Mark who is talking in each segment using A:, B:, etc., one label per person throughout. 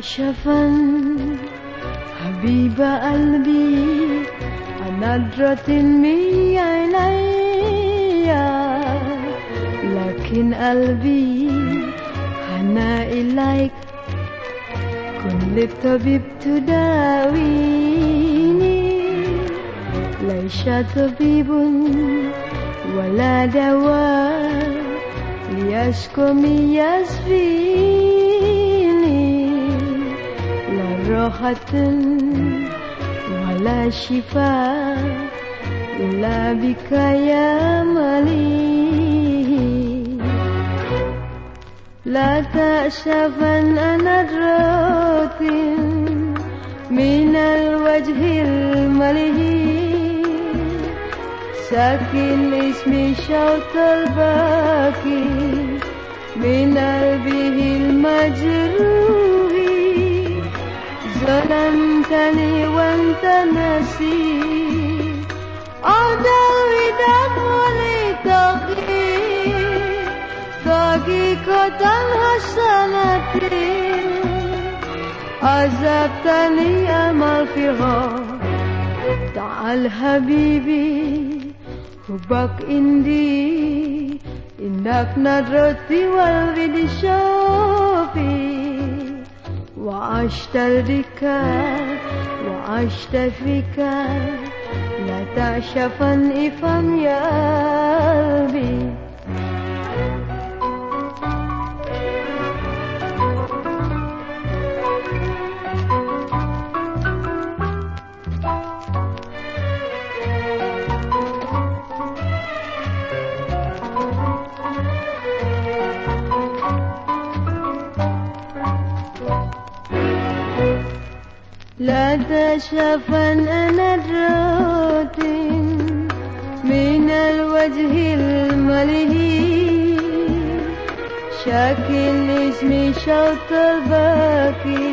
A: كاشفا حبيب قلبي نظرة من عيني. لكن قلبي هنا إليك. كل طبيب تداويني. ليس طبيب ولا دواء. ليشكم يشفيني راحة ولا شفاء إلا بك يا مليك لا تأسفن أنا الراق من الوجه المليء ساكن اسمي شوط الباقي من قلبه المجروح. ظلمتني وأنت نسيت. أداوي دموعي تغيير دقيقة حسنة عذبتني أمل فيها تعال حبيبي حبك عندي. إنك نظرتي والبدي شوفي. وعشت بك وعشت فيك لا تعشفن إفهم يا قلبي لا تشفن أنا الرات من الوجه الملهي. شاكل اسمي شوط الباقي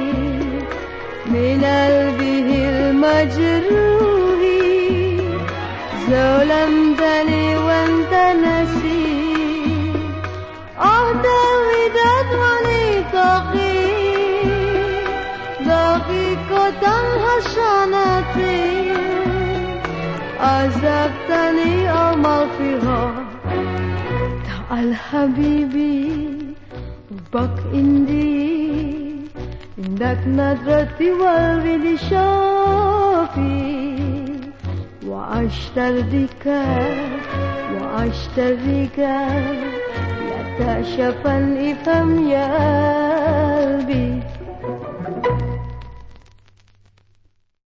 A: من قلبه المجروح ظلمتني وانت نسيت عذبتني فيها تعال حبيبي حبك عندي. عندك نظرتي والبدي شوفي وأشتر بك وأشتر بك لا تشفن إفهم يا